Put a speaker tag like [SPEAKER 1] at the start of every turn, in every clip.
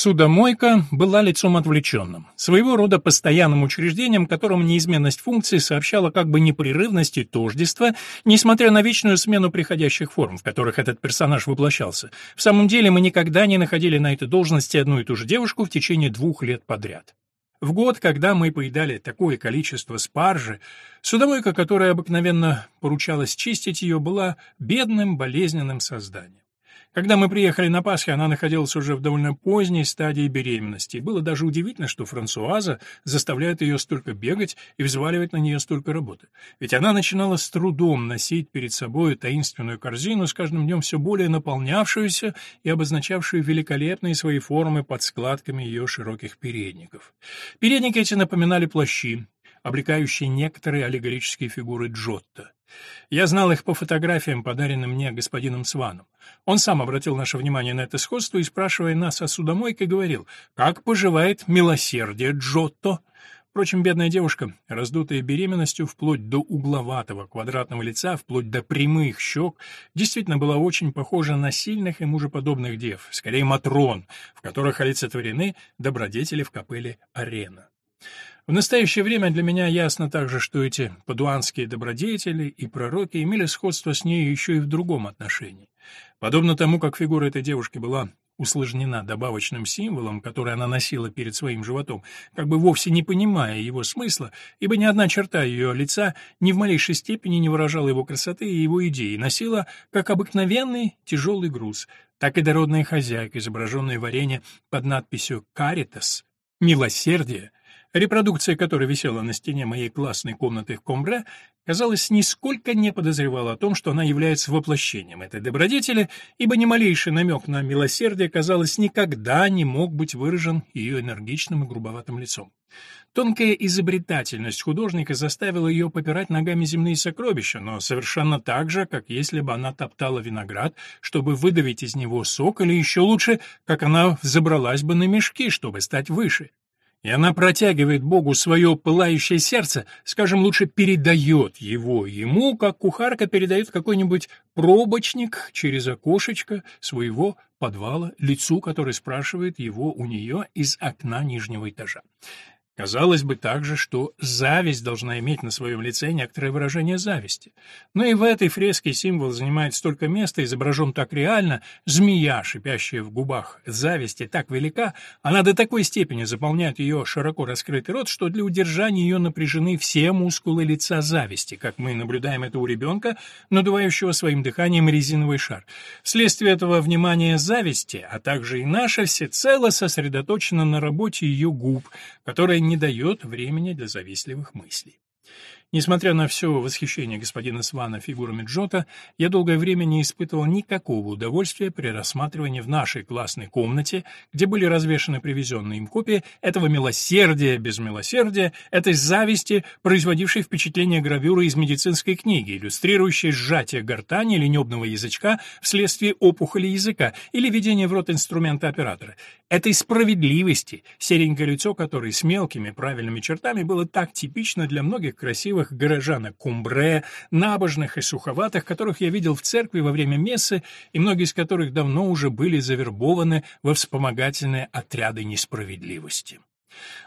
[SPEAKER 1] Судомойка была лицом отвлеченным, своего рода постоянным учреждением, которому неизменность функций сообщала как бы непрерывность и тождество, несмотря на вечную смену приходящих форм, в которых этот персонаж воплощался. В самом деле мы никогда не находили на этой должности одну и ту же девушку в течение двух лет подряд. В год, когда мы поедали такое количество спаржи, судомойка, которая обыкновенно поручалась чистить ее, была бедным болезненным созданием. Когда мы приехали на Пасхе, она находилась уже в довольно поздней стадии беременности. было даже удивительно, что Франсуаза заставляет ее столько бегать и взваливать на нее столько работы. Ведь она начинала с трудом носить перед собой таинственную корзину, с каждым днем все более наполнявшуюся и обозначавшую великолепные свои формы под складками ее широких передников. Передники эти напоминали плащи, облекающие некоторые аллегорические фигуры Джотто. Я знал их по фотографиям, подаренным мне господином Сваном. Он сам обратил наше внимание на это сходство и, спрашивая нас о судомойке, говорил, как поживает милосердие Джотто. Впрочем, бедная девушка, раздутая беременностью вплоть до угловатого квадратного лица, вплоть до прямых щек, действительно была очень похожа на сильных и мужеподобных дев, скорее матрон, в которых олицетворены добродетели в капелле Арена. В настоящее время для меня ясно также, что эти падуанские добродетели и пророки имели сходство с ней еще и в другом отношении. Подобно тому, как фигура этой девушки была усложнена добавочным символом, который она носила перед своим животом, как бы вовсе не понимая его смысла, ибо ни одна черта ее лица ни в малейшей степени не выражала его красоты и его идеи, носила как обыкновенный тяжелый груз, так и дородная хозяйка, изображенная в арене под надписью «Каритас» — «Милосердие», репродукция которой висела на стене моей классной комнаты в Комбре, казалось, нисколько не подозревала о том, что она является воплощением этой добродетели, ибо ни малейший намек на милосердие, казалось, никогда не мог быть выражен ее энергичным и грубоватым лицом. Тонкая изобретательность художника заставила ее попирать ногами земные сокровища, но совершенно так же, как если бы она топтала виноград, чтобы выдавить из него сок, или еще лучше, как она взобралась бы на мешки, чтобы стать выше и она протягивает Богу свое пылающее сердце, скажем, лучше передает его ему, как кухарка передает какой-нибудь пробочник через окошечко своего подвала лицу, который спрашивает его у нее из окна нижнего этажа. Казалось бы также, что зависть должна иметь на своем лице некоторое выражение зависти. Но и в этой фреске символ занимает столько места, изображен так реально, змея, шипящая в губах зависти, так велика, она до такой степени заполняет ее широко раскрытый рот, что для удержания ее напряжены все мускулы лица зависти, как мы наблюдаем это у ребенка, надувающего своим дыханием резиновый шар. Вследствие этого внимания зависти, а также и наше, всецело сосредоточено на работе ее губ, которая не дает времени для завистливых мыслей. Несмотря на все восхищение господина Свана фигурами Джота, я долгое время не испытывал никакого удовольствия при рассматривании в нашей классной комнате, где были развешаны привезенные им копии этого милосердия без милосердия, этой зависти, производившей впечатление гравюры из медицинской книги, иллюстрирующей сжатие гортани или язычка вследствие опухоли языка или введение в рот инструмента оператора, этой справедливости, серенькое лицо которой с мелкими правильными чертами было так типично для многих красивых горожанок Кумбре, набожных и суховатых, которых я видел в церкви во время мессы, и многие из которых давно уже были завербованы во вспомогательные отряды несправедливости.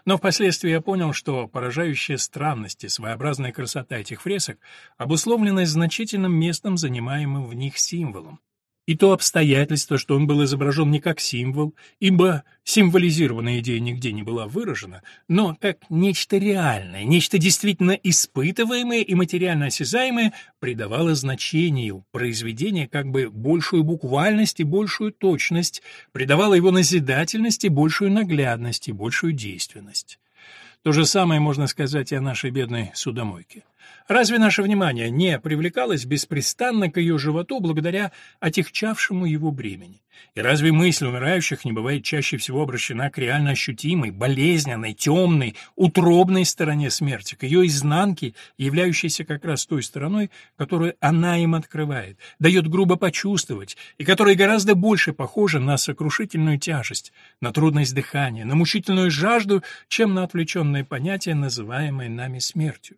[SPEAKER 1] Но впоследствии я понял, что поражающая странность и своеобразная красота этих фресок обусловлены значительным местом, занимаемым в них символом. И то обстоятельство, что он был изображен не как символ, ибо символизированная идея нигде не была выражена, но как нечто реальное, нечто действительно испытываемое и материально осязаемое, придавало значению произведения как бы большую буквальность и большую точность, придавало его назидательность большую наглядность и большую действенность. То же самое можно сказать и о нашей бедной судомойке. Разве наше внимание не привлекалось беспрестанно к ее животу благодаря отягчавшему его бремени? И разве мысль умирающих не бывает чаще всего обращена к реально ощутимой, болезненной, темной, утробной стороне смерти, к ее изнанке, являющейся как раз той стороной, которую она им открывает, дает грубо почувствовать, и которая гораздо больше похожа на сокрушительную тяжесть, на трудность дыхания, на мучительную жажду, чем на отвлеченное понятие, называемое нами смертью?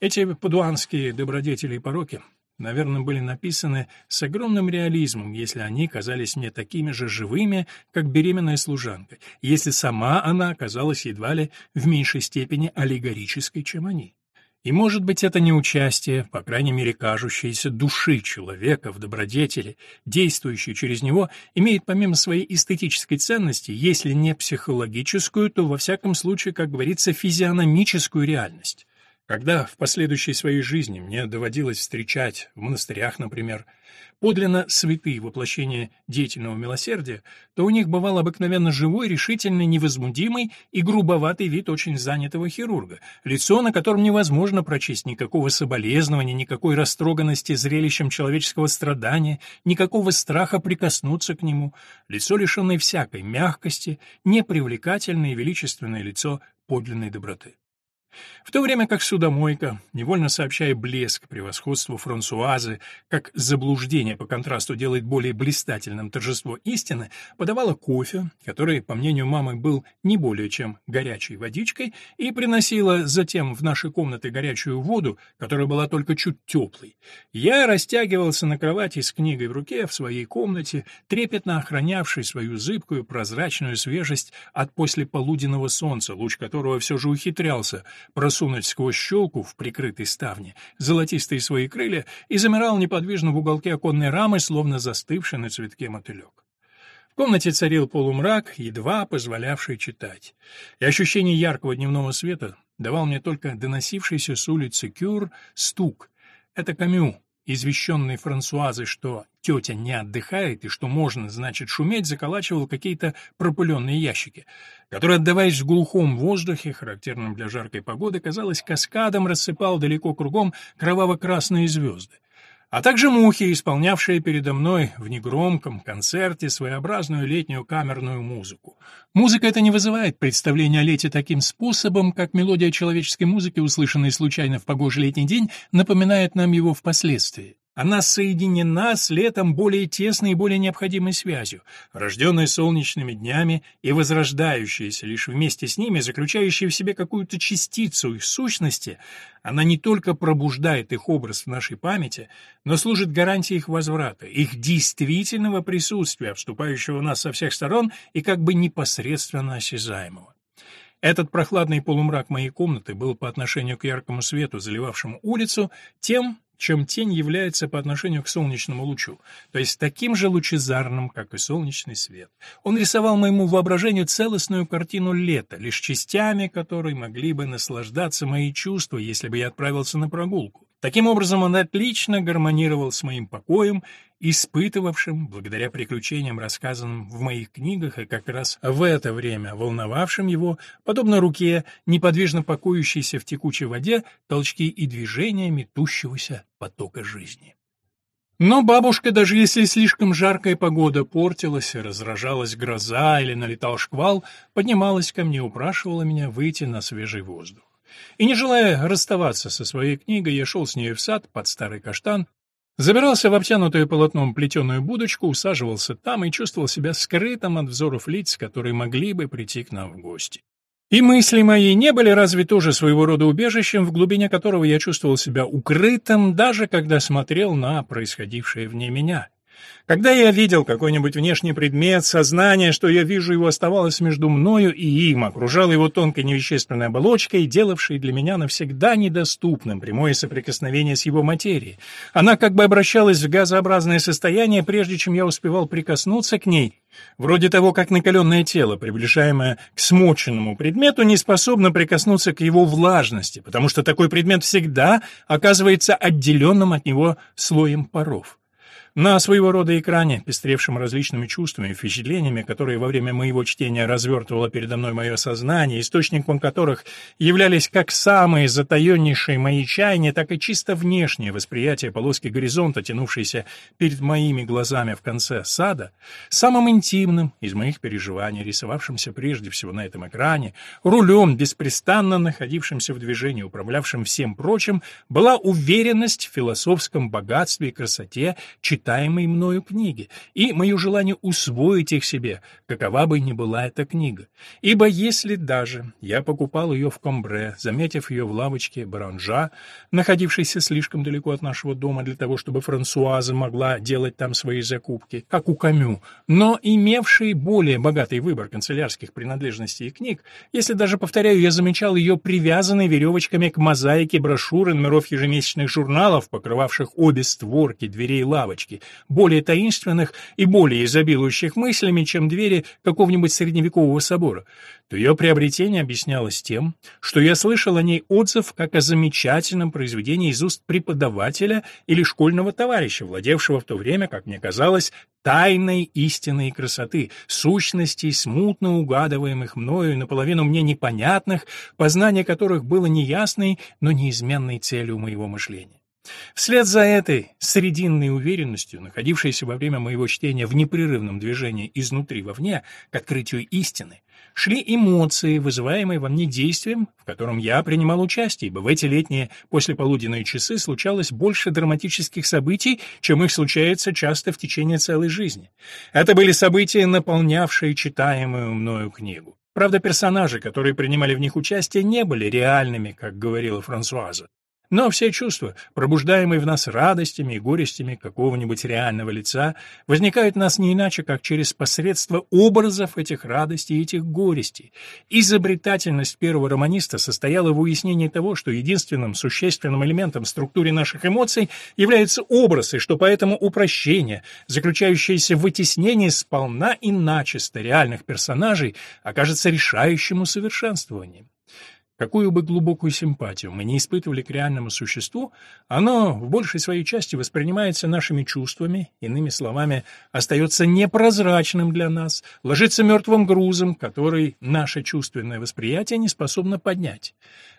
[SPEAKER 1] Эти падуанские добродетели и пороки наверное, были написаны с огромным реализмом, если они казались мне такими же живыми, как беременная служанка, если сама она оказалась едва ли в меньшей степени аллегорической, чем они. И, может быть, это не участие, по крайней мере, кажущееся души человека в добродетели, действующей через него, имеет помимо своей эстетической ценности, если не психологическую, то, во всяком случае, как говорится, физиономическую реальность. Когда в последующей своей жизни мне доводилось встречать, в монастырях, например, подлинно святые воплощения деятельного милосердия, то у них бывал обыкновенно живой, решительный, невозмутимый и грубоватый вид очень занятого хирурга, лицо, на котором невозможно прочесть никакого соболезнования, никакой растроганности зрелищем человеческого страдания, никакого страха прикоснуться к нему, лицо, лишенное всякой мягкости, непривлекательное и величественное лицо подлинной доброты. В то время как судомойка, невольно сообщая блеск превосходству Франсуазы, как заблуждение по контрасту делает более блистательным торжество истины, подавала кофе, который, по мнению мамы, был не более чем горячей водичкой, и приносила затем в наши комнаты горячую воду, которая была только чуть теплой. Я растягивался на кровати с книгой в руке в своей комнате, трепетно охранявшей свою зыбкую прозрачную свежесть от послеполуденного солнца, луч которого все же ухитрялся — просунуть сквозь щелку в прикрытой ставне золотистые свои крылья и замирал неподвижно в уголке оконной рамы, словно застывший на цветке мотылек. В комнате царил полумрак, едва позволявший читать, и ощущение яркого дневного света давал мне только доносившийся с улицы Кюр стук. Это Камю, извещенный Франсуазой, что тетя не отдыхает и что можно, значит, шуметь, заколачивал какие-то пропыленные ящики, которые, отдаваясь в глухом воздухе, характерном для жаркой погоды, казалось, каскадом рассыпал далеко кругом кроваво-красные звезды а также мухи, исполнявшие передо мной в негромком концерте своеобразную летнюю камерную музыку. Музыка эта не вызывает представления о лете таким способом, как мелодия человеческой музыки, услышанная случайно в погожий летний день, напоминает нам его впоследствии. Она соединена с летом более тесной и более необходимой связью, рожденной солнечными днями и возрождающаяся лишь вместе с ними, заключающая в себе какую-то частицу их сущности, она не только пробуждает их образ в нашей памяти, но служит гарантией их возврата, их действительного присутствия, вступающего в нас со всех сторон и как бы непосредственно осязаемого. Этот прохладный полумрак моей комнаты был по отношению к яркому свету, заливавшему улицу, тем, чем тень является по отношению к солнечному лучу, то есть таким же лучезарным, как и солнечный свет. Он рисовал моему воображению целостную картину лета, лишь частями которой могли бы наслаждаться мои чувства, если бы я отправился на прогулку. Таким образом, он отлично гармонировал с моим покоем, испытывавшим, благодаря приключениям, рассказанным в моих книгах, и как раз в это время волновавшим его, подобно руке, неподвижно покоящейся в текучей воде, толчки и движения метущегося потока жизни. Но бабушка, даже если слишком жаркая погода портилась, разражалась гроза или налетал шквал, поднималась ко мне, упрашивала меня выйти на свежий воздух. И не желая расставаться со своей книгой, я шел с ней в сад под старый каштан, забирался в обтянутую полотном плетеную будочку, усаживался там и чувствовал себя скрытым от взоров лиц, которые могли бы прийти к нам в гости. И мысли мои не были разве тоже своего рода убежищем, в глубине которого я чувствовал себя укрытым, даже когда смотрел на происходившее вне меня. Когда я видел какой-нибудь внешний предмет, сознание, что я вижу его, оставалось между мною и им, окружало его тонкой невещественной оболочкой, делавшей для меня навсегда недоступным прямое соприкосновение с его материей. Она как бы обращалась в газообразное состояние, прежде чем я успевал прикоснуться к ней, вроде того, как накаленное тело, приближаемое к смоченному предмету, не способно прикоснуться к его влажности, потому что такой предмет всегда оказывается отделенным от него слоем паров. На своего рода экране, пестревшем различными чувствами и впечатлениями, которые во время моего чтения развертывало передо мной мое сознание, источником которых являлись как самые затаеннейшие мои чаяния, так и чисто внешнее восприятие полоски горизонта, тянувшейся перед моими глазами в конце сада, самым интимным из моих переживаний, рисовавшимся прежде всего на этом экране, рулем, беспрестанно находившимся в движении, управлявшим всем прочим, была уверенность в философском богатстве и красоте читаемой мною книги, и мое желание усвоить их себе, какова бы ни была эта книга. Ибо если даже я покупал ее в Комбре, заметив ее в лавочке Баранжа, находившейся слишком далеко от нашего дома для того, чтобы Франсуаза могла делать там свои закупки, как у Камю, но имевший более богатый выбор канцелярских принадлежностей и книг, если даже, повторяю, я замечал ее привязанной веревочками к мозаике брошюры номеров ежемесячных журналов, покрывавших обе створки дверей лавочки, более таинственных и более изобилующих мыслями, чем двери какого-нибудь средневекового собора, то ее приобретение объяснялось тем, что я слышал о ней отзыв как о замечательном произведении из уст преподавателя или школьного товарища, владевшего в то время, как мне казалось, тайной истины и красоты, сущностей, смутно угадываемых мною и наполовину мне непонятных, познание которых было неясной, но неизменной целью моего мышления. Вслед за этой срединной уверенностью, находившейся во время моего чтения в непрерывном движении изнутри вовне к открытию истины, шли эмоции, вызываемые во мне действием, в котором я принимал участие, ибо в эти летние послеполуденные часы случалось больше драматических событий, чем их случается часто в течение целой жизни. Это были события, наполнявшие читаемую мною книгу. Правда, персонажи, которые принимали в них участие, не были реальными, как говорила Франсуаза. Но все чувства, пробуждаемые в нас радостями и горестями какого-нибудь реального лица, возникают в нас не иначе, как через посредство образов этих радостей и этих горестей. Изобретательность первого романиста состояла в уяснении того, что единственным существенным элементом в структуре наших эмоций является образ, и что поэтому упрощение, заключающееся в вытеснении сполна и начисто реальных персонажей, окажется решающим усовершенствованием. Какую бы глубокую симпатию мы не испытывали к реальному существу, оно в большей своей части воспринимается нашими чувствами, иными словами, остается непрозрачным для нас, ложится мертвым грузом, который наше чувственное восприятие не способно поднять.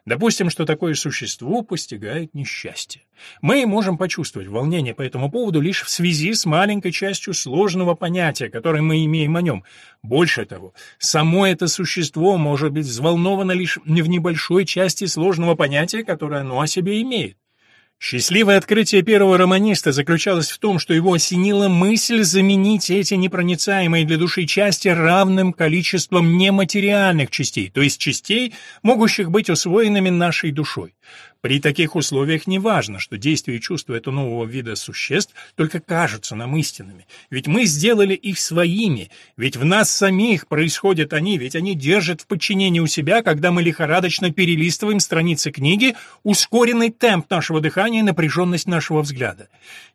[SPEAKER 1] Допустим, что такое существо постигает несчастье. Мы можем почувствовать волнение по этому поводу лишь в связи с маленькой частью сложного понятия, которое мы имеем о нем. Больше того, само это существо может быть взволновано лишь в небольшой части сложного понятия, которое оно о себе имеет. Счастливое открытие первого романиста заключалось в том, что его осенила мысль заменить эти непроницаемые для души части равным количеством нематериальных частей, то есть частей, могущих быть усвоенными нашей душой. При таких условиях не важно, что действия и чувства этого нового вида существ только кажутся нам истинными, ведь мы сделали их своими, ведь в нас самих происходят они, ведь они держат в подчинении у себя, когда мы лихорадочно перелистываем страницы книги, ускоренный темп нашего дыхания и напряженность нашего взгляда.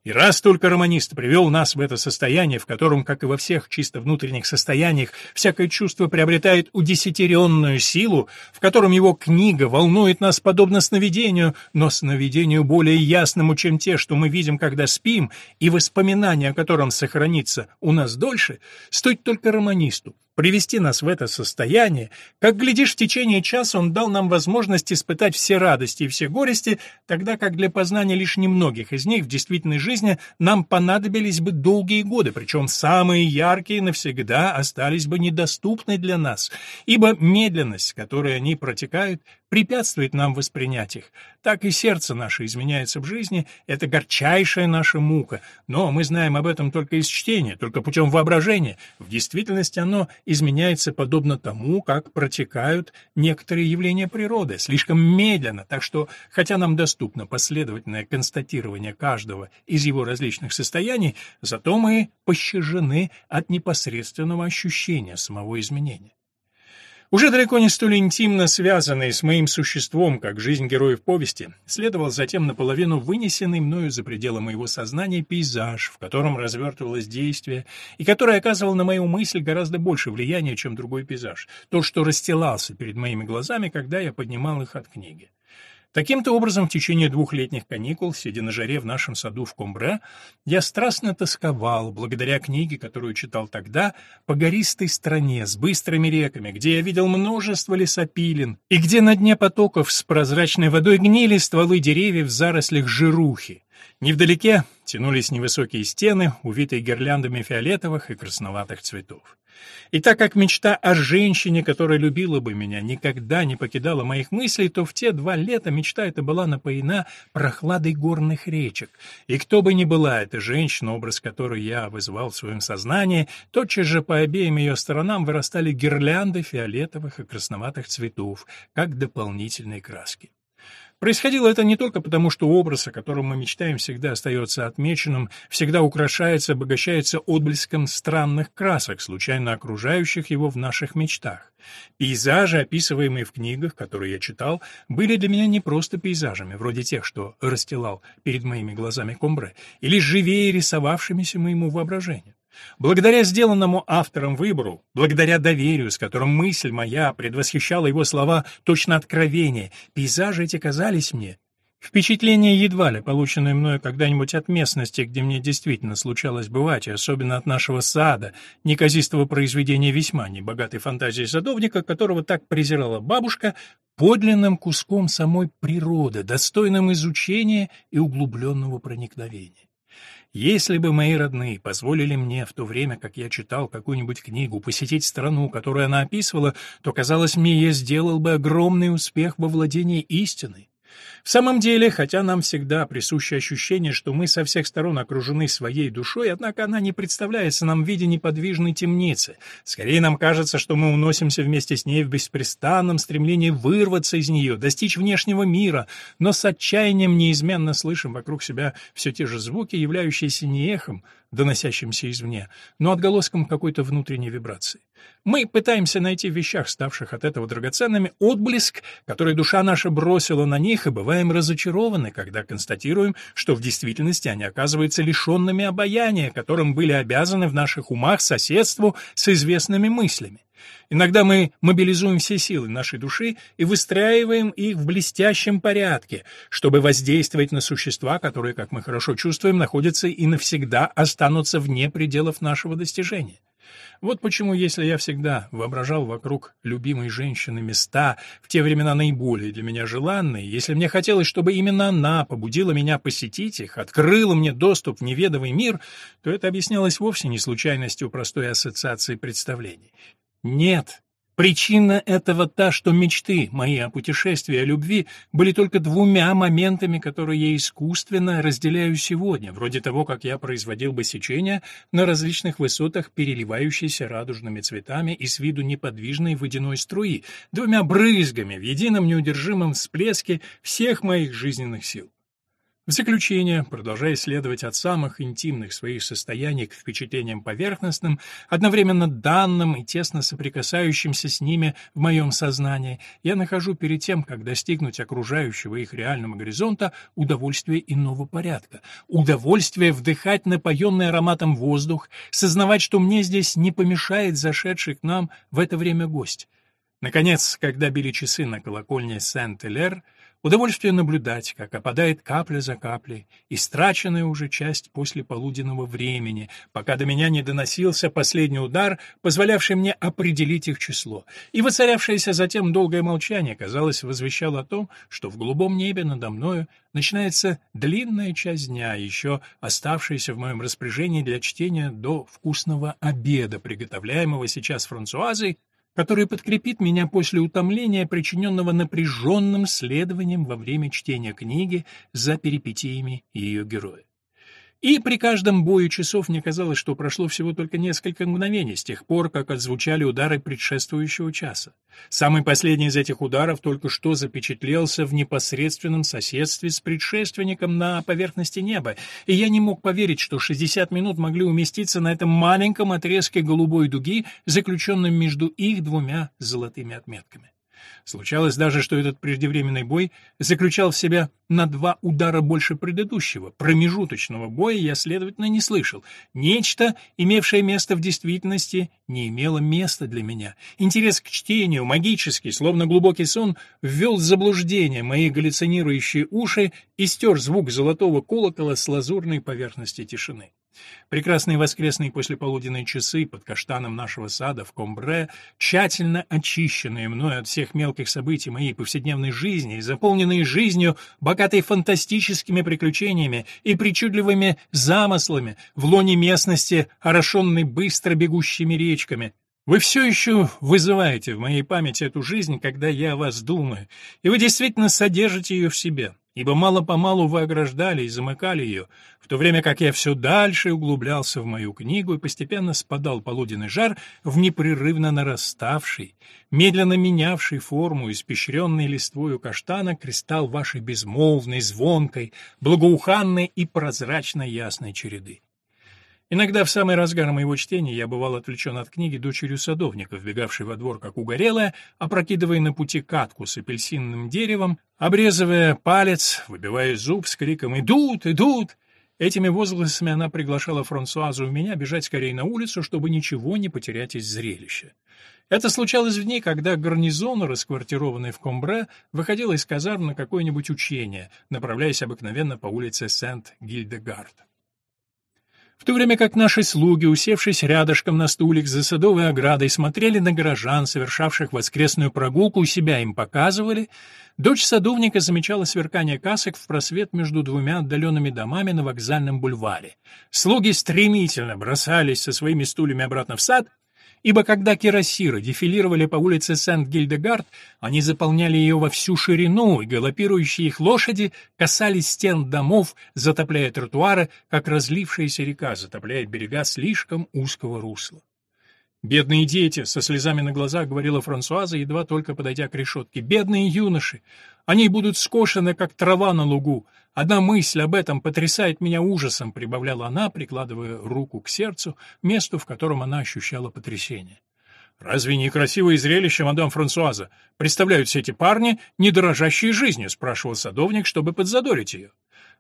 [SPEAKER 1] И раз только романист привел нас в это состояние, в котором, как и во всех чисто внутренних состояниях, всякое чувство приобретает удесятеренную силу, в котором его книга волнует нас подобно сновидению, но сновидению более ясному, чем те, что мы видим, когда спим, и воспоминания о котором сохранится у нас дольше, стоит только романисту, привести нас в это состояние, как, глядишь, в течение часа он дал нам возможность испытать все радости и все горести, тогда как для познания лишь немногих из них в действительной жизни нам понадобились бы долгие годы, причем самые яркие навсегда остались бы недоступны для нас, ибо медленность, которой они протекают, препятствует нам воспринять их. Так и сердце наше изменяется в жизни, это горчайшая наша мука, но мы знаем об этом только из чтения, только путем воображения. В действительности оно изменяется подобно тому, как протекают некоторые явления природы, слишком медленно, так что, хотя нам доступно последовательное констатирование каждого из его различных состояний, зато мы пощажены от непосредственного ощущения самого изменения. Уже далеко не столь интимно связанный с моим существом, как жизнь героев повести, следовал затем наполовину вынесенный мною за пределы моего сознания пейзаж, в котором развертывалось действие, и который оказывал на мою мысль гораздо больше влияния, чем другой пейзаж, то, что расстилался перед моими глазами, когда я поднимал их от книги. Таким-то образом, в течение двух летних каникул, сидя на жаре в нашем саду в Комбре, я страстно тосковал, благодаря книге, которую читал тогда, по гористой стране с быстрыми реками, где я видел множество лесопилин, и где на дне потоков с прозрачной водой гнили стволы деревьев в зарослях жирухи. Невдалеке тянулись невысокие стены, увитые гирляндами фиолетовых и красноватых цветов. И так как мечта о женщине, которая любила бы меня, никогда не покидала моих мыслей, то в те два лета мечта эта была напоена прохладой горных речек. И кто бы ни была эта женщина, образ которой я вызывал в своем сознании, тотчас же по обеим ее сторонам вырастали гирлянды фиолетовых и красноватых цветов, как дополнительные краски. Происходило это не только потому, что образ, о котором мы мечтаем, всегда остается отмеченным, всегда украшается, обогащается отблеском странных красок, случайно окружающих его в наших мечтах. Пейзажи, описываемые в книгах, которые я читал, были для меня не просто пейзажами, вроде тех, что расстилал перед моими глазами Комбре, или живее рисовавшимися моему воображению. Благодаря сделанному автором выбору, благодаря доверию, с которым мысль моя предвосхищала его слова точно откровение, пейзажи эти казались мне Впечатление едва ли, полученное мною когда-нибудь от местности, где мне действительно случалось бывать, и особенно от нашего сада, неказистого произведения весьма небогатой фантазии садовника, которого так презирала бабушка, подлинным куском самой природы, достойным изучения и углубленного проникновения. Если бы мои родные позволили мне в то время, как я читал какую-нибудь книгу, посетить страну, которую она описывала, то, казалось мне, я сделал бы огромный успех во владении истиной. В самом деле, хотя нам всегда присуще ощущение, что мы со всех сторон окружены своей душой, однако она не представляется нам в виде неподвижной темницы. Скорее нам кажется, что мы уносимся вместе с ней в беспрестанном стремлении вырваться из нее, достичь внешнего мира, но с отчаянием неизменно слышим вокруг себя все те же звуки, являющиеся не эхом, доносящимся извне, но отголоском какой-то внутренней вибрации. Мы пытаемся найти в вещах, ставших от этого драгоценными, отблеск, который душа наша бросила на них, и бываем разочарованы, когда констатируем, что в действительности они оказываются лишенными обаяния, которым были обязаны в наших умах соседству с известными мыслями. Иногда мы мобилизуем все силы нашей души и выстраиваем их в блестящем порядке, чтобы воздействовать на существа, которые, как мы хорошо чувствуем, находятся и навсегда останутся вне пределов нашего достижения. Вот почему, если я всегда воображал вокруг любимой женщины места, в те времена наиболее для меня желанные, если мне хотелось, чтобы именно она побудила меня посетить их, открыла мне доступ в неведомый мир, то это объяснялось вовсе не случайностью простой ассоциации представлений. Нет, Причина этого та, что мечты мои о путешествии, о любви были только двумя моментами, которые я искусственно разделяю сегодня, вроде того, как я производил бы сечения на различных высотах, переливающиеся радужными цветами и с виду неподвижной водяной струи, двумя брызгами в едином неудержимом всплеске всех моих жизненных сил. В заключение, продолжая исследовать от самых интимных своих состояний к впечатлениям поверхностным, одновременно данным и тесно соприкасающимся с ними в моем сознании, я нахожу перед тем, как достигнуть окружающего их реального горизонта, удовольствие иного порядка, удовольствие вдыхать напоенный ароматом воздух, сознавать, что мне здесь не помешает зашедший к нам в это время гость. Наконец, когда били часы на колокольне Сент-Элер, Удовольствие наблюдать, как опадает капля за каплей, истраченная уже часть после полуденного времени, пока до меня не доносился последний удар, позволявший мне определить их число. И воцарявшееся затем долгое молчание, казалось, возвещало о том, что в голубом небе надо мною начинается длинная часть дня, еще оставшаяся в моем распоряжении для чтения до вкусного обеда, приготовляемого сейчас Франсуазой, который подкрепит меня после утомления, причиненного напряженным следованием во время чтения книги за перипетиями ее героя. И при каждом бою часов мне казалось, что прошло всего только несколько мгновений с тех пор, как отзвучали удары предшествующего часа. Самый последний из этих ударов только что запечатлелся в непосредственном соседстве с предшественником на поверхности неба, и я не мог поверить, что 60 минут могли уместиться на этом маленьком отрезке голубой дуги, заключенном между их двумя золотыми отметками. Случалось даже, что этот преждевременный бой заключал в себя на два удара больше предыдущего. Промежуточного боя я, следовательно, не слышал. Нечто, имевшее место в действительности, не имело места для меня. Интерес к чтению, магический, словно глубокий сон, ввел в заблуждение мои галлюцинирующие уши и стер звук золотого колокола с лазурной поверхности тишины. Прекрасные воскресные послеполуденные часы под каштаном нашего сада в Комбре, тщательно очищенные мною от всех мелких событий моей повседневной жизни и заполненные жизнью, богатой фантастическими приключениями и причудливыми замыслами в лоне местности, орошенной быстро бегущими речками, Вы все еще вызываете в моей памяти эту жизнь, когда я о вас думаю, и вы действительно содержите ее в себе, ибо мало-помалу вы ограждали и замыкали ее, в то время как я все дальше углублялся в мою книгу и постепенно спадал полуденный жар в непрерывно нараставший, медленно менявший форму, испещренный листвою каштана, кристалл вашей безмолвной, звонкой, благоуханной и прозрачно ясной череды. Иногда в самый разгар моего чтения я бывал отвлечен от книги дочерью садовника, вбегавшей во двор как угорелая, опрокидывая на пути катку с апельсинным деревом, обрезывая палец, выбивая зуб с криком «Идут! Идут!». Этими возгласами она приглашала Франсуазу и меня бежать скорее на улицу, чтобы ничего не потерять из зрелища. Это случалось в дни, когда гарнизон, расквартированный в Комбре, выходил из казарм на какое-нибудь учение, направляясь обыкновенно по улице Сент-Гильдегард. В то время как наши слуги, усевшись рядышком на стулик за садовой оградой, смотрели на горожан, совершавших воскресную прогулку, у себя им показывали, дочь садовника замечала сверкание касок в просвет между двумя отдаленными домами на вокзальном бульваре. Слуги стремительно бросались со своими стульями обратно в сад, ибо когда кирасиры дефилировали по улице Сент-Гильдегард, они заполняли ее во всю ширину, и галопирующие их лошади касались стен домов, затопляя тротуары, как разлившаяся река затопляет берега слишком узкого русла. «Бедные дети!» — со слезами на глазах говорила Франсуаза, едва только подойдя к решетке. «Бедные юноши! Они будут скошены, как трава на лугу. Одна мысль об этом потрясает меня ужасом», — прибавляла она, прикладывая руку к сердцу, месту, в котором она ощущала потрясение. «Разве не красивое зрелище, мадам Франсуаза? Представляют все эти парни, не дорожащие жизнью?» — спрашивал садовник, чтобы подзадорить ее.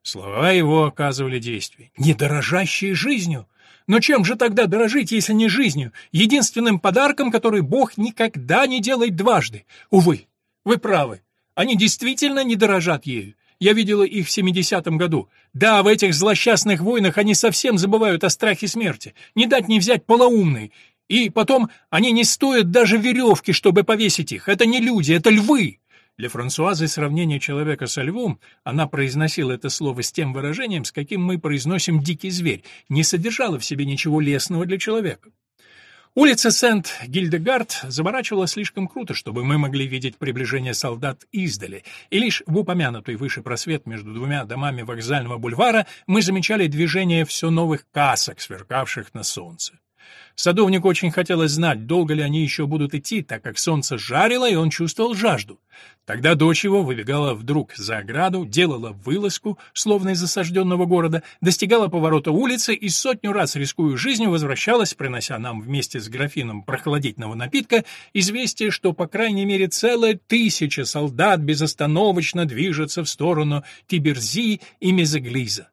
[SPEAKER 1] Слова его оказывали действие. «Не дорожащие жизнью!» Но чем же тогда дорожить, если не жизнью, единственным подарком, который Бог никогда не делает дважды? Увы, вы правы, они действительно не дорожат ею. Я видела их в 70-м году. Да, в этих злосчастных войнах они совсем забывают о страхе смерти. Не дать не взять полоумный. И потом, они не стоят даже веревки, чтобы повесить их. Это не люди, это львы. Для Франсуазы сравнение человека со львом, она произносила это слово с тем выражением, с каким мы произносим «дикий зверь», не содержало в себе ничего лесного для человека. Улица Сент-Гильдегард заворачивала слишком круто, чтобы мы могли видеть приближение солдат издали, и лишь в упомянутый выше просвет между двумя домами вокзального бульвара мы замечали движение все новых касок, сверкавших на солнце. Садовнику очень хотелось знать, долго ли они еще будут идти, так как солнце жарило, и он чувствовал жажду. Тогда дочь его выбегала вдруг за ограду, делала вылазку, словно из осажденного города, достигала поворота улицы и сотню раз, рискуя жизнью, возвращалась, принося нам вместе с графином прохладительного напитка известие, что, по крайней мере, целая тысяча солдат безостановочно движется в сторону Тиберзи и Мезеглиза.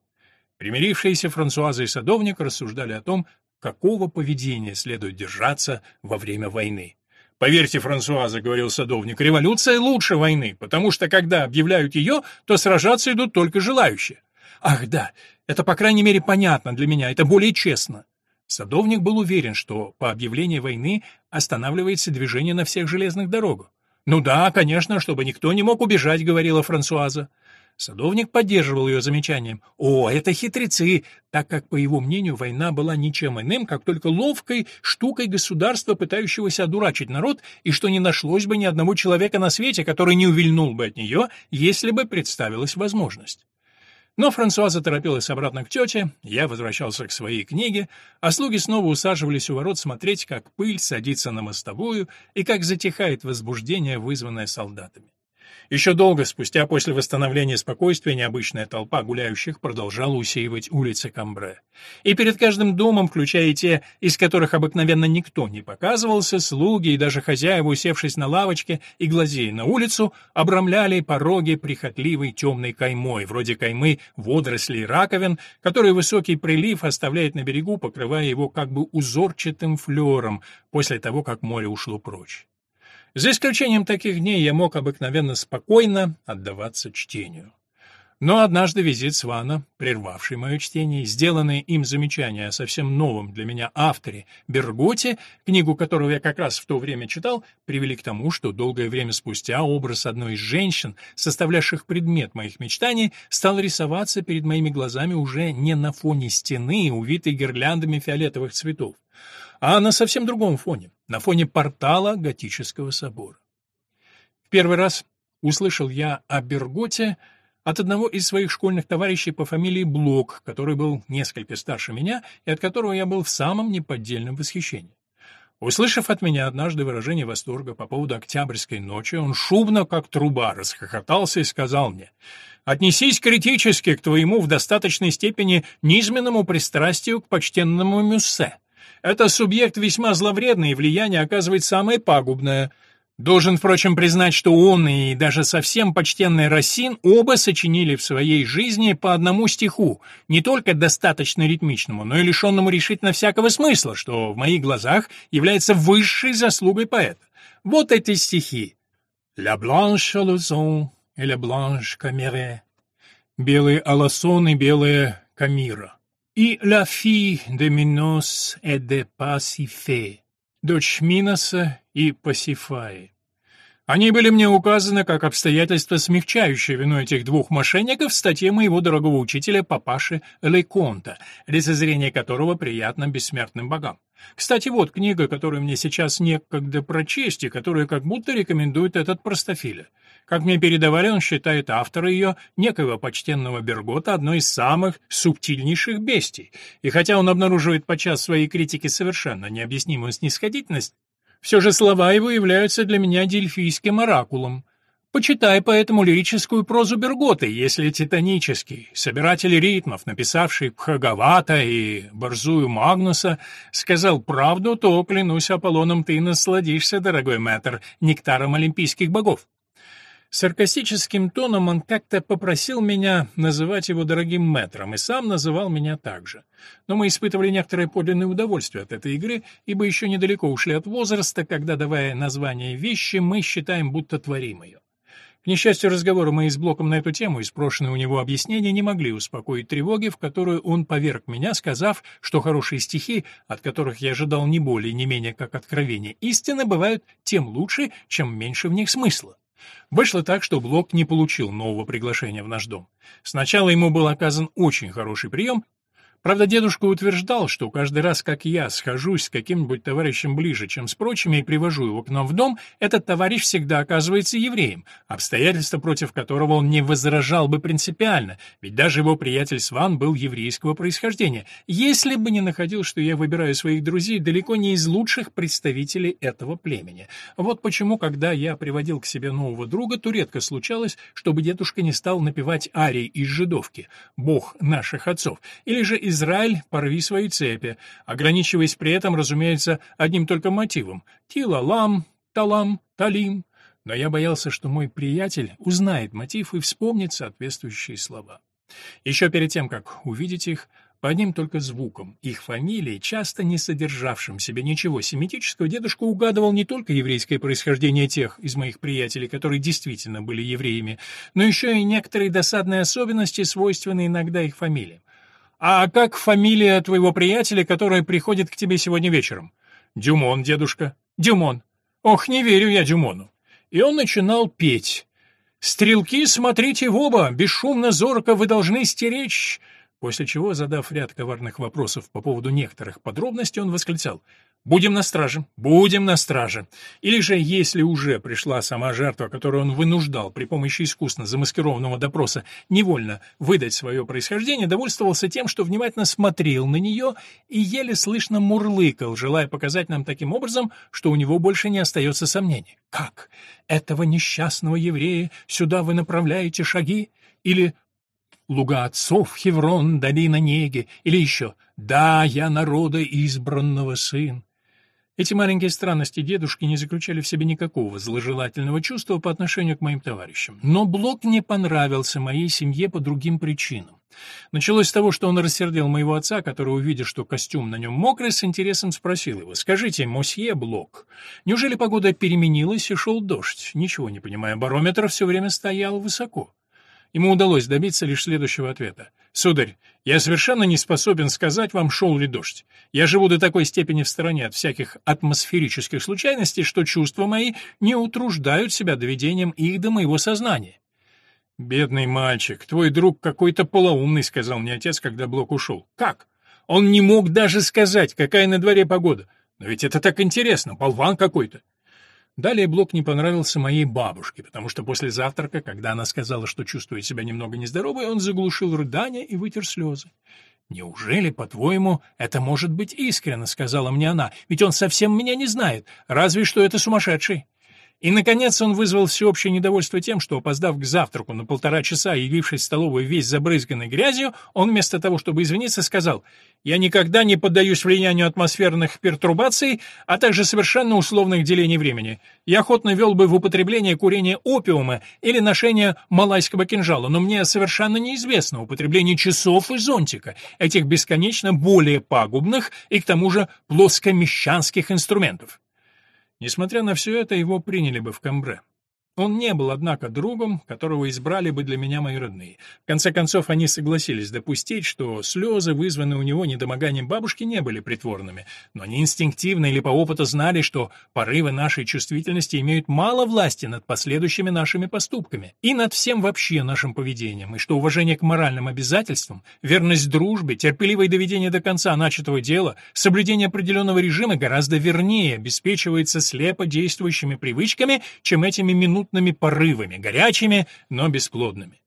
[SPEAKER 1] Примирившиеся Франсуаза и садовник рассуждали о том, какого поведения следует держаться во время войны. «Поверьте, Франсуаза», — говорил садовник, — «революция лучше войны, потому что, когда объявляют ее, то сражаться идут только желающие». «Ах, да, это, по крайней мере, понятно для меня, это более честно». Садовник был уверен, что по объявлении войны останавливается движение на всех железных дорогах. «Ну да, конечно, чтобы никто не мог убежать», — говорила Франсуаза. Садовник поддерживал ее замечанием. «О, это хитрецы!» так как, по его мнению, война была ничем иным, как только ловкой штукой государства, пытающегося одурачить народ, и что не нашлось бы ни одного человека на свете, который не увильнул бы от нее, если бы представилась возможность. Но Франсуаза торопилась обратно к тете, я возвращался к своей книге, а слуги снова усаживались у ворот смотреть, как пыль садится на мостовую и как затихает возбуждение, вызванное солдатами. Еще долго спустя после восстановления спокойствия необычная толпа гуляющих продолжала усеивать улицы Камбре. И перед каждым домом, включая те, из которых обыкновенно никто не показывался, слуги и даже хозяева, усевшись на лавочке и глазея на улицу, обрамляли пороги прихотливой темной каймой, вроде каймы водорослей раковин, которые высокий прилив оставляет на берегу, покрывая его как бы узорчатым флером после того, как море ушло прочь. За исключением таких дней я мог обыкновенно спокойно отдаваться чтению. Но однажды визит Свана, прервавший мое чтение, сделанные им замечания о совсем новом для меня авторе Берготе, книгу которого я как раз в то время читал, привели к тому, что долгое время спустя образ одной из женщин, составлявших предмет моих мечтаний, стал рисоваться перед моими глазами уже не на фоне стены, увитой гирляндами фиолетовых цветов, а на совсем другом фоне, на фоне портала готического собора. В первый раз услышал я о Берготе от одного из своих школьных товарищей по фамилии Блок, который был несколько старше меня и от которого я был в самом неподдельном восхищении. Услышав от меня однажды выражение восторга по поводу Октябрьской ночи, он шумно, как труба, расхохотался и сказал мне, «Отнесись критически к твоему в достаточной степени низменному пристрастию к почтенному Мюссе. Это субъект весьма зловредный, и влияние оказывает самое пагубное — Должен, впрочем, признать, что он и даже совсем почтенный Рассин оба сочинили в своей жизни по одному стиху, не только достаточно ритмичному, но и лишенному решительно всякого смысла, что в моих глазах является высшей заслугой поэта. Вот эти стихи. «La blanche et la blanche Camère» «Белый Аласон и белая Камира» и «La fille de Minos et de Pasiphae» дочь Миноса и Пасифаи. Они были мне указаны как обстоятельства, смягчающие вину этих двух мошенников в статье моего дорогого учителя папаши Лейконта, лицезрение которого приятно бессмертным богам. Кстати, вот книга, которую мне сейчас некогда прочесть и которая как будто рекомендует этот простофиля. Как мне передавали, он считает автора ее, некоего почтенного Бергота, одной из самых субтильнейших бестий. И хотя он обнаруживает подчас в своей критике совершенно необъяснимую снисходительность, все же слова его являются для меня дельфийским оракулом. Почитай поэтому лирическую прозу Берготы, если титанический. Собиратель ритмов, написавший Пхагавата и Борзую Магнуса, сказал правду, то, клянусь Аполлоном, ты насладишься, дорогой мэтр, нектаром олимпийских богов. Саркастическим тоном он как-то попросил меня называть его дорогим мэтром, и сам называл меня так же. Но мы испытывали некоторое подлинное удовольствие от этой игры, ибо еще недалеко ушли от возраста, когда, давая название вещи, мы считаем, будто творим ее. К несчастью, разговоры мои с Блоком на эту тему и спрошенные у него объяснения не могли успокоить тревоги, в которую он поверг меня, сказав, что хорошие стихи, от которых я ожидал не более, не менее как откровения истины, бывают тем лучше, чем меньше в них смысла. Вышло так, что Блок не получил нового приглашения в наш дом. Сначала ему был оказан очень хороший прием, Правда, дедушка утверждал, что каждый раз, как я схожусь с каким-нибудь товарищем ближе, чем с прочими, и привожу его к нам в дом, этот товарищ всегда оказывается евреем, обстоятельства, против которого он не возражал бы принципиально, ведь даже его приятель Сван был еврейского происхождения, если бы не находил, что я выбираю своих друзей далеко не из лучших представителей этого племени. Вот почему, когда я приводил к себе нового друга, то редко случалось, чтобы дедушка не стал напевать арии из «Жидовки» «Бог наших отцов» или же из Израиль, порви свои цепи, ограничиваясь при этом, разумеется, одним только мотивом — тила-лам, талам, талим. Но я боялся, что мой приятель узнает мотив и вспомнит соответствующие слова. Еще перед тем, как увидеть их, по одним только звукам их фамилии, часто не содержавшим в себе ничего семитического, дедушка угадывал не только еврейское происхождение тех из моих приятелей, которые действительно были евреями, но еще и некоторые досадные особенности, свойственные иногда их фамилиям. «А как фамилия твоего приятеля, который приходит к тебе сегодня вечером?» «Дюмон, дедушка. Дюмон. Ох, не верю я Дюмону». И он начинал петь. «Стрелки, смотрите в оба! Бесшумно, зорко вы должны стеречь!» После чего, задав ряд коварных вопросов по поводу некоторых подробностей, он восклицал Будем на страже, будем на страже. Или же, если уже пришла сама жертва, которую он вынуждал при помощи искусно замаскированного допроса невольно выдать свое происхождение, довольствовался тем, что внимательно смотрел на нее и еле слышно мурлыкал, желая показать нам таким образом, что у него больше не остается сомнений. «Как? Этого несчастного еврея сюда вы направляете шаги?» Или луга отцов, Хеврон, долина Неги, или еще «Да, я народа избранного сын». Эти маленькие странности дедушки не заключали в себе никакого зложелательного чувства по отношению к моим товарищам. Но Блок не понравился моей семье по другим причинам. Началось с того, что он рассердил моего отца, который, увидев, что костюм на нем мокрый, с интересом спросил его, «Скажите, мосье Блок, неужели погода переменилась и шел дождь?» Ничего не понимая, барометр все время стоял высоко. Ему удалось добиться лишь следующего ответа. «Сударь, я совершенно не способен сказать вам, шел ли дождь. Я живу до такой степени в стороне от всяких атмосферических случайностей, что чувства мои не утруждают себя доведением их до моего сознания». «Бедный мальчик, твой друг какой-то полоумный», — сказал мне отец, когда Блок ушел. «Как? Он не мог даже сказать, какая на дворе погода. Но ведь это так интересно, болван какой-то. Далее Блок не понравился моей бабушке, потому что после завтрака, когда она сказала, что чувствует себя немного нездоровой, он заглушил рыдания и вытер слезы. «Неужели, по-твоему, это может быть искренно?» — сказала мне она. «Ведь он совсем меня не знает, разве что это сумасшедший». И, наконец, он вызвал всеобщее недовольство тем, что, опоздав к завтраку на полтора часа явившись в столовую весь забрызганный грязью, он вместо того, чтобы извиниться, сказал «Я никогда не поддаюсь влиянию атмосферных пертурбаций, а также совершенно условных делений времени. Я охотно вел бы в употребление курение опиума или ношение малайского кинжала, но мне совершенно неизвестно употребление часов и зонтика, этих бесконечно более пагубных и, к тому же, плоскомещанских инструментов». Несмотря на все это, его приняли бы в Камбре. Он не был, однако, другом, которого избрали бы для меня мои родные. В конце концов, они согласились допустить, что слезы, вызванные у него недомоганием бабушки, не были притворными, но они инстинктивно или по опыту знали, что порывы нашей чувствительности имеют мало власти над последующими нашими поступками и над всем вообще нашим поведением, и что уважение к моральным обязательствам, верность дружбе, терпеливое доведение до конца начатого дела, соблюдение определенного режима гораздо вернее обеспечивается слепо действующими привычками, чем этими минутами минутными порывами, горячими, но бесплодными.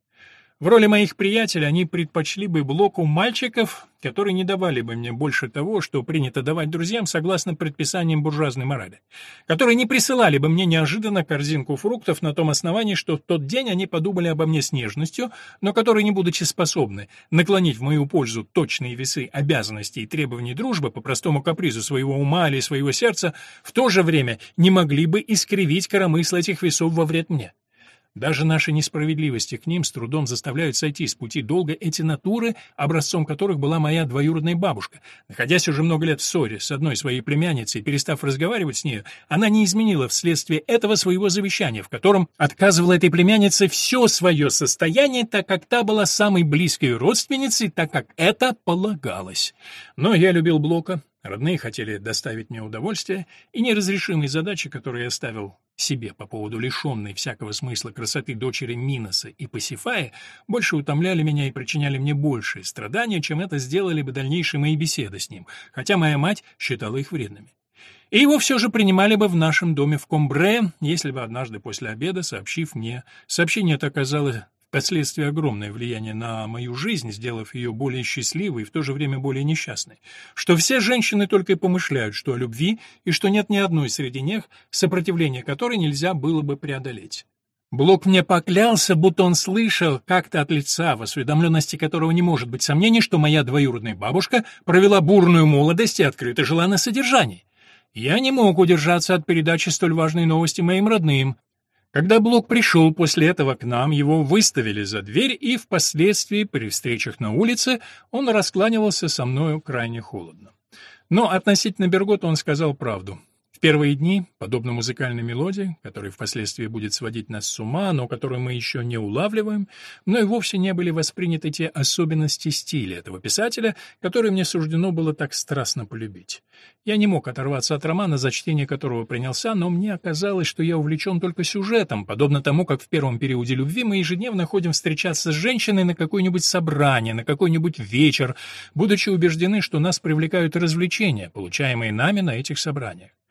[SPEAKER 1] В роли моих приятелей они предпочли бы блоку мальчиков, которые не давали бы мне больше того, что принято давать друзьям согласно предписаниям буржуазной морали, которые не присылали бы мне неожиданно корзинку фруктов на том основании, что в тот день они подумали обо мне с нежностью, но которые, не будучи способны наклонить в мою пользу точные весы обязанностей и требований дружбы по простому капризу своего ума или своего сердца, в то же время не могли бы искривить коромысл этих весов во вред мне. Даже наши несправедливости к ним с трудом заставляют сойти с пути долга эти натуры, образцом которых была моя двоюродная бабушка. Находясь уже много лет в ссоре с одной своей племянницей, перестав разговаривать с нею, она не изменила вследствие этого своего завещания, в котором отказывала этой племяннице все свое состояние, так как та была самой близкой родственницей, так как это полагалось. Но я любил Блока, Родные хотели доставить мне удовольствие, и неразрешимые задачи, которые я ставил себе по поводу лишенной всякого смысла красоты дочери Миноса и Пасифая, больше утомляли меня и причиняли мне большие страдания, чем это сделали бы дальнейшие мои беседы с ним, хотя моя мать считала их вредными. И его все же принимали бы в нашем доме в Комбре, если бы однажды после обеда, сообщив мне, сообщение это оказалось впоследствии огромное влияние на мою жизнь, сделав ее более счастливой и в то же время более несчастной, что все женщины только и помышляют, что о любви, и что нет ни одной среди них, сопротивление которой нельзя было бы преодолеть. Блок мне поклялся, будто он слышал как-то от лица, в осведомленности которого не может быть сомнений, что моя двоюродная бабушка провела бурную молодость и открыто жила на содержании. Я не мог удержаться от передачи столь важной новости моим родным, когда Блок пришел после этого к нам, его выставили за дверь, и впоследствии при встречах на улице он раскланивался со мною крайне холодно. Но относительно Бергота он сказал правду. В первые дни, подобно музыкальной мелодии, которая впоследствии будет сводить нас с ума, но которую мы еще не улавливаем, мной вовсе не были восприняты те особенности стиля этого писателя, которые мне суждено было так страстно полюбить. Я не мог оторваться от романа, за чтение которого принялся, но мне оказалось, что я увлечен только сюжетом, подобно тому, как в первом периоде любви мы ежедневно ходим встречаться с женщиной на какое-нибудь собрание, на какой-нибудь вечер, будучи убеждены, что нас привлекают развлечения, получаемые нами на этих собраниях.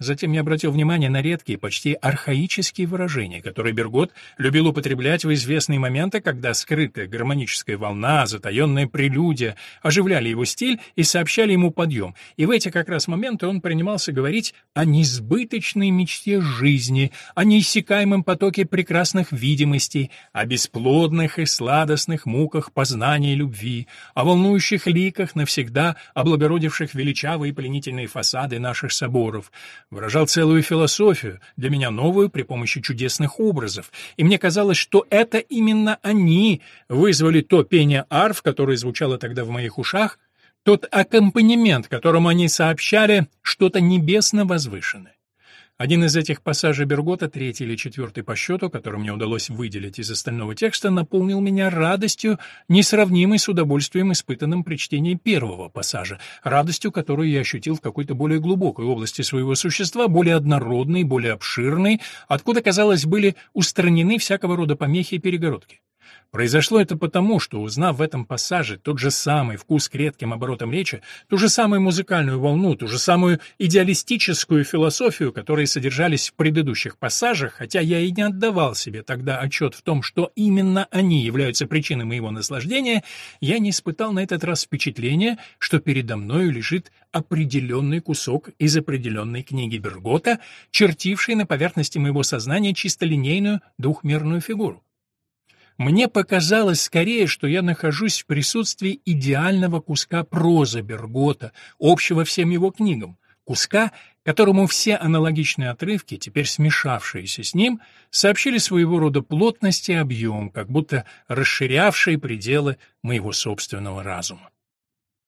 [SPEAKER 1] Затем я обратил внимание на редкие, почти архаические выражения, которые Бергот любил употреблять в известные моменты, когда скрытая гармоническая волна, затаенная прелюдия оживляли его стиль и сообщали ему подъем. И в эти как раз моменты он принимался говорить о несбыточной мечте жизни, о неиссякаемом потоке прекрасных видимостей, о бесплодных и сладостных муках познания любви, о волнующих ликах, навсегда облагородивших величавые пленительные фасады наших соборов, выражал целую философию, для меня новую при помощи чудесных образов, и мне казалось, что это именно они вызвали то пение арф, которое звучало тогда в моих ушах, тот аккомпанемент, которым они сообщали что-то небесно возвышенное. Один из этих пассажей Бергота, третий или четвертый по счету, который мне удалось выделить из остального текста, наполнил меня радостью, несравнимой с удовольствием, испытанным при чтении первого пассажа, радостью, которую я ощутил в какой-то более глубокой области своего существа, более однородной, более обширной, откуда, казалось, были устранены всякого рода помехи и перегородки. Произошло это потому, что, узнав в этом пассаже тот же самый вкус к редким оборотам речи, ту же самую музыкальную волну, ту же самую идеалистическую философию, которые содержались в предыдущих пассажах, хотя я и не отдавал себе тогда отчет в том, что именно они являются причиной моего наслаждения, я не испытал на этот раз впечатления, что передо мною лежит определенный кусок из определенной книги Бергота, чертивший на поверхности моего сознания чисто линейную двухмерную фигуру. Мне показалось скорее, что я нахожусь в присутствии идеального куска прозы Бергота, общего всем его книгам, куска, которому все аналогичные отрывки, теперь смешавшиеся с ним, сообщили своего рода плотность и объем, как будто расширявшие пределы моего собственного разума.